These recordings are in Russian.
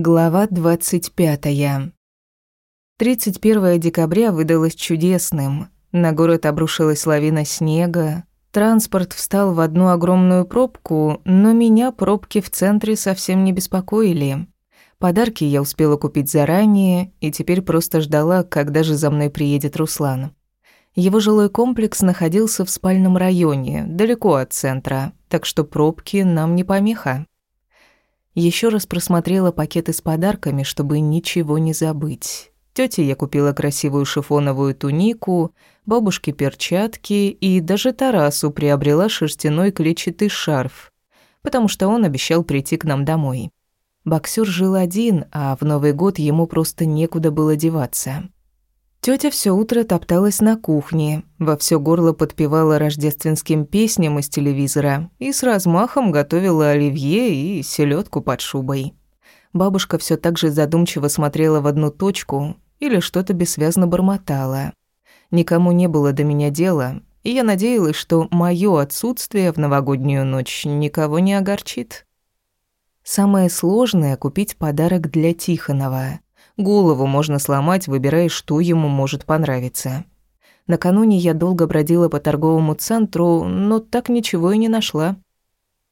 Глава 25. 31 декабря выдалось чудесным. На город обрушилась лавина снега. Транспорт встал в одну огромную пробку, но меня пробки в центре совсем не беспокоили. Подарки я успела купить заранее и теперь просто ждала, когда же за мной приедет Руслан. Его жилой комплекс находился в спальном районе, далеко от центра, так что пробки нам не помеха. Еще раз просмотрела пакеты с подарками, чтобы ничего не забыть. Тёте я купила красивую шифоновую тунику, бабушке перчатки и даже Тарасу приобрела шерстяной клетчатый шарф, потому что он обещал прийти к нам домой. Боксер жил один, а в Новый год ему просто некуда было деваться. Тётя все утро топталась на кухне, во все горло подпевала рождественским песням из телевизора и с размахом готовила оливье и селедку под шубой. Бабушка все так же задумчиво смотрела в одну точку или что-то бессвязно бормотала. Никому не было до меня дела, и я надеялась, что мое отсутствие в новогоднюю ночь никого не огорчит. Самое сложное — купить подарок для Тихонова — Голову можно сломать, выбирая, что ему может понравиться. Накануне я долго бродила по торговому центру, но так ничего и не нашла.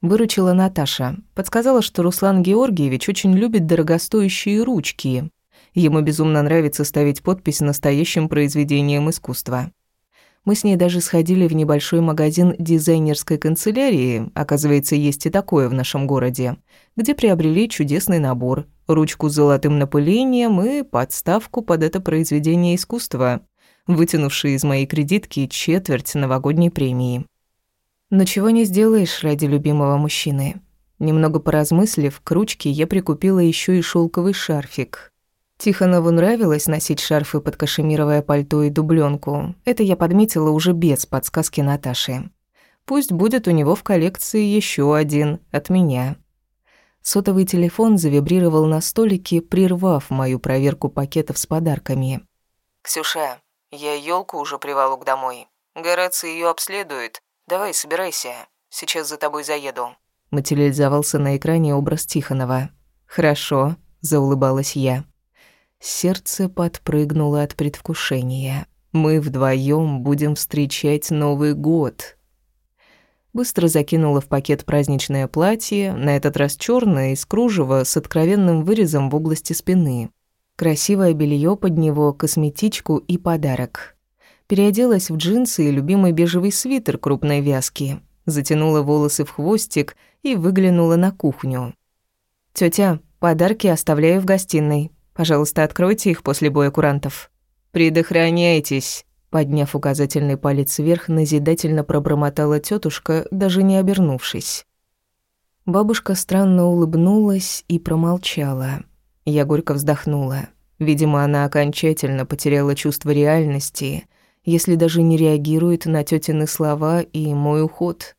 Выручила Наташа. Подсказала, что Руслан Георгиевич очень любит дорогостоящие ручки. Ему безумно нравится ставить подпись настоящим произведением искусства. Мы с ней даже сходили в небольшой магазин дизайнерской канцелярии, оказывается, есть и такое в нашем городе, где приобрели чудесный набор, ручку с золотым напылением и подставку под это произведение искусства, вытянувшие из моей кредитки четверть новогодней премии. Но чего не сделаешь ради любимого мужчины. Немного поразмыслив, к ручке я прикупила еще и шелковый шарфик. Тихонову нравилось носить шарфы под кашемировое пальто и дубленку. Это я подметила уже без подсказки Наташи. Пусть будет у него в коллекции еще один от меня. Сотовый телефон завибрировал на столике, прервав мою проверку пакетов с подарками. «Ксюша, я елку уже приволок домой. Гораций ее обследует. Давай, собирайся. Сейчас за тобой заеду». Материализовался на экране образ Тихонова. «Хорошо», — заулыбалась я. Сердце подпрыгнуло от предвкушения. Мы вдвоем будем встречать Новый год. Быстро закинула в пакет праздничное платье, на этот раз черное, из кружева, с откровенным вырезом в области спины. Красивое белье под него, косметичку и подарок. Переоделась в джинсы и любимый бежевый свитер крупной вязки. Затянула волосы в хвостик и выглянула на кухню. «Тётя, подарки оставляю в гостиной. Пожалуйста, откройте их после боя курантов. Предохраняйтесь. Подняв указательный палец вверх, назидательно пробормотала тетушка, даже не обернувшись. Бабушка странно улыбнулась и промолчала. Я горько вздохнула. Видимо, она окончательно потеряла чувство реальности, если даже не реагирует на тетины слова и мой уход.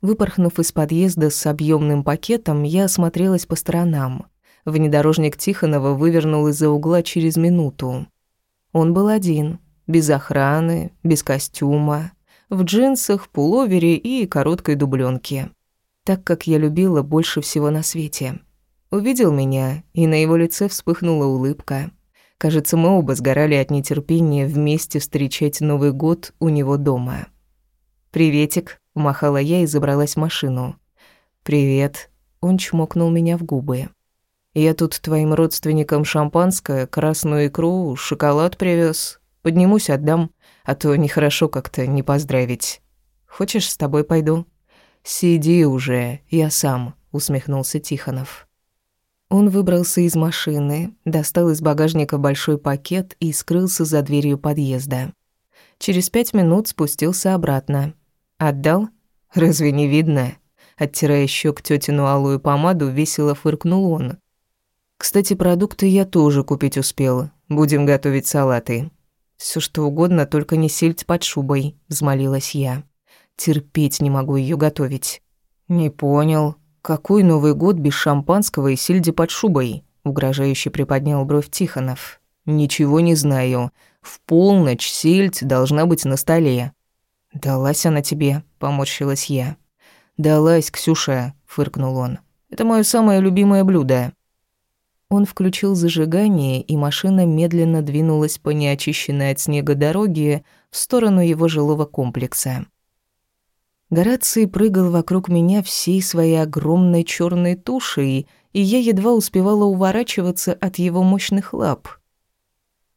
Выпорхнув из подъезда с объемным пакетом, я осмотрелась по сторонам. Внедорожник Тихонова вывернул из-за угла через минуту. Он был один, без охраны, без костюма, в джинсах, пуловере и короткой дубленке. Так, как я любила больше всего на свете. Увидел меня, и на его лице вспыхнула улыбка. Кажется, мы оба сгорали от нетерпения вместе встречать Новый год у него дома. «Приветик», — махала я и забралась в машину. «Привет», — он чмокнул меня в губы. Я тут твоим родственникам шампанское, красную икру, шоколад привез. Поднимусь, отдам, а то нехорошо как-то не поздравить. Хочешь, с тобой пойду? Сиди уже, я сам, усмехнулся Тихонов. Он выбрался из машины, достал из багажника большой пакет и скрылся за дверью подъезда. Через пять минут спустился обратно. Отдал? Разве не видно? Оттирая щек тетину алую помаду, весело фыркнул он. Кстати, продукты я тоже купить успела. Будем готовить салаты. Все что угодно, только не сельдь под шубой, взмолилась я. Терпеть не могу ее готовить. Не понял. Какой Новый год без шампанского и сельди под шубой? Угрожающе приподнял бровь Тихонов. Ничего не знаю. В полночь сельдь должна быть на столе. Далась она тебе, поморщилась я. Далась, Ксюша, фыркнул он. Это мое самое любимое блюдо. Он включил зажигание, и машина медленно двинулась по неочищенной от снега дороге в сторону его жилого комплекса. Гораций прыгал вокруг меня всей своей огромной черной тушей, и я едва успевала уворачиваться от его мощных лап.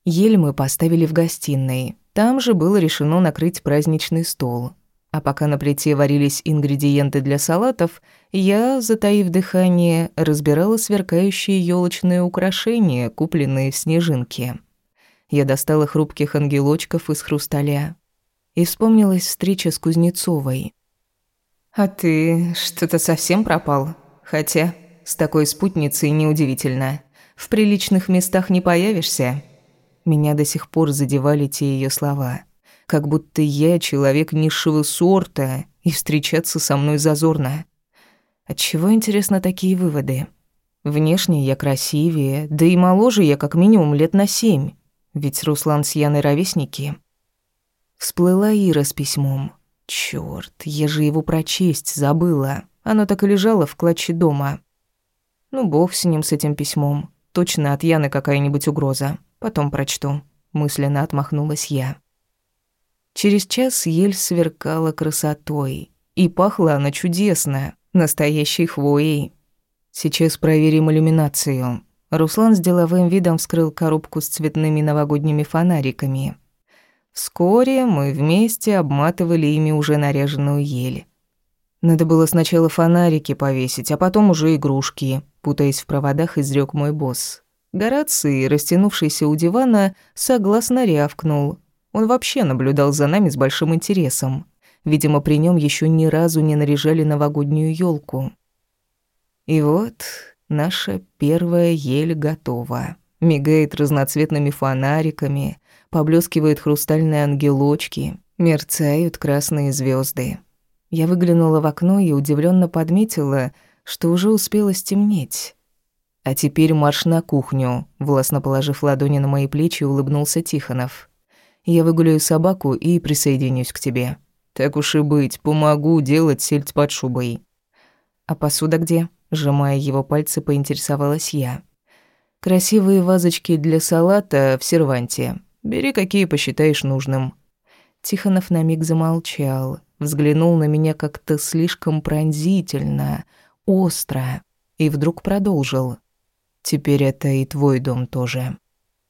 Ель мы поставили в гостиной. Там же было решено накрыть праздничный стол. А пока на плите варились ингредиенты для салатов, я, затаив дыхание, разбирала сверкающие елочные украшения, купленные в снежинке. Я достала хрупких ангелочков из хрусталя. И вспомнилась встреча с Кузнецовой. «А ты что-то совсем пропал? Хотя с такой спутницей неудивительно. В приличных местах не появишься». Меня до сих пор задевали те ее слова как будто я человек низшего сорта, и встречаться со мной зазорно. Отчего, интересно, такие выводы? Внешне я красивее, да и моложе я как минимум лет на семь, ведь Руслан с Яной ровесники. Всплыла Ира с письмом. Чёрт, я же его прочесть забыла. Оно так и лежало в клатче дома. Ну, бог с ним, с этим письмом. Точно от Яны какая-нибудь угроза. Потом прочту. Мысленно отмахнулась я. Через час ель сверкала красотой. И пахла она чудесно, настоящей хвоей. Сейчас проверим иллюминацию. Руслан с деловым видом вскрыл коробку с цветными новогодними фонариками. Вскоре мы вместе обматывали ими уже наряженную ель. Надо было сначала фонарики повесить, а потом уже игрушки, путаясь в проводах, изрёк мой босс. Гораций, растянувшийся у дивана, согласно рявкнул, он вообще наблюдал за нами с большим интересом. Видимо, при нем еще ни разу не наряжали новогоднюю елку. И вот наша первая ель готова. Мигает разноцветными фонариками, поблескивают хрустальные ангелочки, мерцают красные звезды. Я выглянула в окно и удивленно подметила, что уже успело стемнеть. А теперь марш на кухню, властно положив ладони на мои плечи, улыбнулся Тихонов. Я выгуляю собаку и присоединюсь к тебе. Так уж и быть, помогу делать сельдь под шубой. А посуда где? Сжимая его пальцы, поинтересовалась я. Красивые вазочки для салата в серванте. Бери, какие посчитаешь нужным. Тихонов на миг замолчал, взглянул на меня как-то слишком пронзительно, остро, и вдруг продолжил. «Теперь это и твой дом тоже».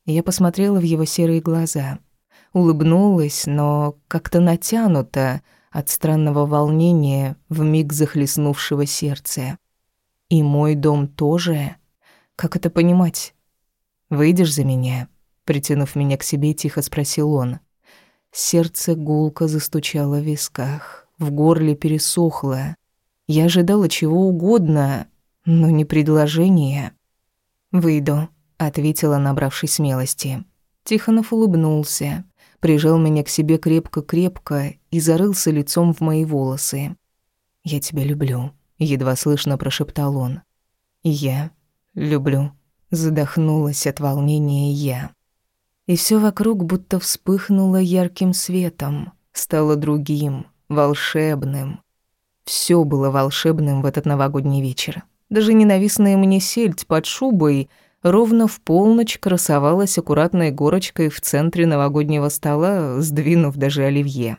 Я посмотрела в его серые глаза — улыбнулась, но как-то натянуто от странного волнения в миг захлестнувшего сердце. И мой дом тоже? Как это понимать? Выйдешь за меня? Притянув меня к себе, тихо спросил он. Сердце гулко застучало в висках, в горле пересохло. Я ожидала чего угодно, но не предложения. «Выйду», — ответила, набравшись смелости. Тихонов улыбнулся прижал меня к себе крепко-крепко и зарылся лицом в мои волосы. «Я тебя люблю», — едва слышно прошептал он. «Я люблю», — задохнулась от волнения я. И все вокруг будто вспыхнуло ярким светом, стало другим, волшебным. Все было волшебным в этот новогодний вечер. Даже ненавистная мне сельдь под шубой — ровно в полночь красовалась аккуратной горочкой в центре новогоднего стола, сдвинув даже оливье.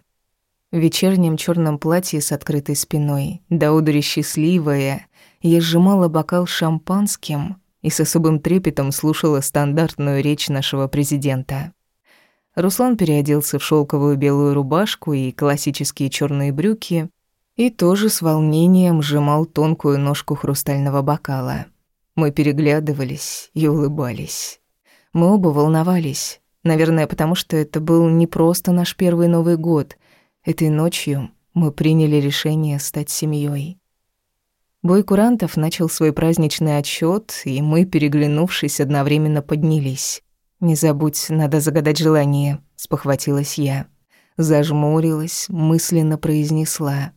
В вечернем черном платье с открытой спиной, до одури счастливая, я сжимала бокал шампанским и с особым трепетом слушала стандартную речь нашего президента. Руслан переоделся в шелковую белую рубашку и классические черные брюки и тоже с волнением сжимал тонкую ножку хрустального бокала. Мы переглядывались и улыбались. Мы оба волновались. Наверное, потому что это был не просто наш первый Новый год. Этой ночью мы приняли решение стать семьей. Бой курантов начал свой праздничный отсчет, и мы, переглянувшись, одновременно поднялись. «Не забудь, надо загадать желание», — спохватилась я. Зажмурилась, мысленно произнесла.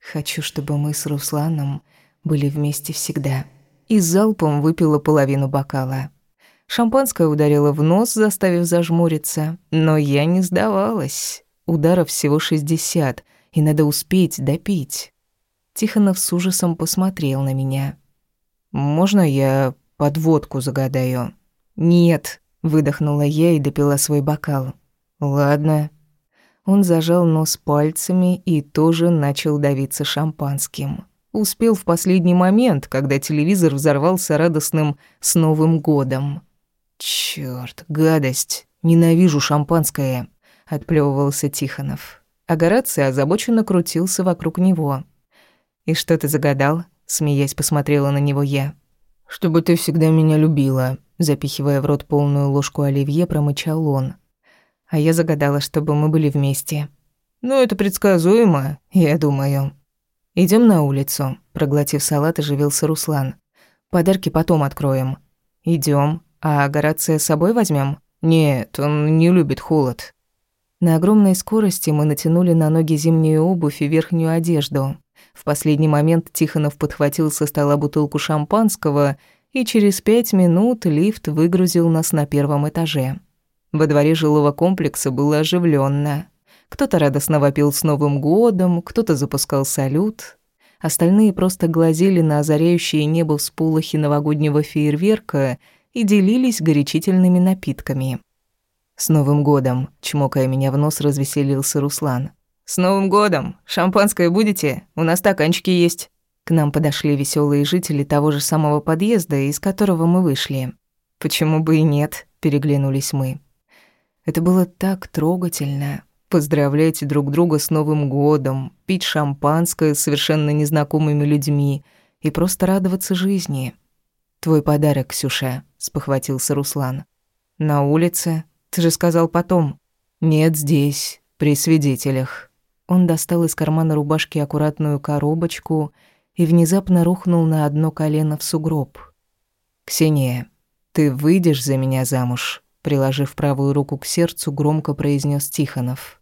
«Хочу, чтобы мы с Русланом были вместе всегда» и залпом выпила половину бокала. Шампанское ударило в нос, заставив зажмуриться, но я не сдавалась. Ударов всего шестьдесят, и надо успеть допить. Тихонов с ужасом посмотрел на меня. «Можно я подводку загадаю». «Нет», — выдохнула я и допила свой бокал. «Ладно». Он зажал нос пальцами и тоже начал давиться шампанским. Успел в последний момент, когда телевизор взорвался радостным «С Новым годом». «Чёрт, гадость! Ненавижу шампанское!» — отплёвывался Тихонов. А Гораций озабоченно крутился вокруг него. «И что ты загадал?» — смеясь посмотрела на него я. «Чтобы ты всегда меня любила», — запихивая в рот полную ложку оливье, промычал он. А я загадала, чтобы мы были вместе. «Ну, это предсказуемо, я думаю». Идем на улицу», — проглотив салат, оживился Руслан. «Подарки потом откроем». Идем. А Горация с собой возьмем? «Нет, он не любит холод». На огромной скорости мы натянули на ноги зимнюю обувь и верхнюю одежду. В последний момент Тихонов подхватил со стола бутылку шампанского, и через пять минут лифт выгрузил нас на первом этаже. Во дворе жилого комплекса было оживленно. Кто-то радостно вопил с Новым годом, кто-то запускал салют. Остальные просто глазели на озаряющее небо всполохи новогоднего фейерверка и делились горячительными напитками. «С Новым годом!» — чмокая меня в нос, развеселился Руслан. «С Новым годом! Шампанское будете? У нас стаканчики есть!» К нам подошли веселые жители того же самого подъезда, из которого мы вышли. «Почему бы и нет?» — переглянулись мы. Это было так трогательно поздравлять друг друга с Новым годом, пить шампанское с совершенно незнакомыми людьми и просто радоваться жизни. «Твой подарок, Ксюша», — спохватился Руслан. «На улице? Ты же сказал потом». «Нет, здесь, при свидетелях». Он достал из кармана рубашки аккуратную коробочку и внезапно рухнул на одно колено в сугроб. «Ксения, ты выйдешь за меня замуж?» Приложив правую руку к сердцу, громко произнес Тихонов.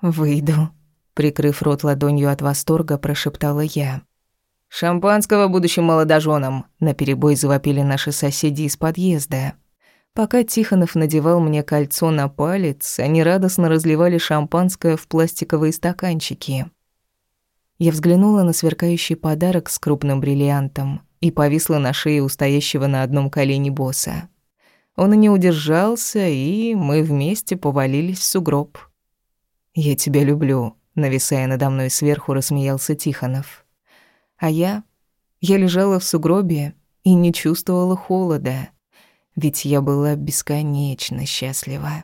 «Выйду», — прикрыв рот ладонью от восторга, прошептала я. «Шампанского будущим молодоженам!» — наперебой завопили наши соседи из подъезда. Пока Тихонов надевал мне кольцо на палец, они радостно разливали шампанское в пластиковые стаканчики. Я взглянула на сверкающий подарок с крупным бриллиантом и повисла на шее у стоящего на одном колене босса. Он и не удержался, и мы вместе повалились в сугроб. «Я тебя люблю», — нависая надо мной сверху, рассмеялся Тихонов. А я... Я лежала в сугробе и не чувствовала холода, ведь я была бесконечно счастлива.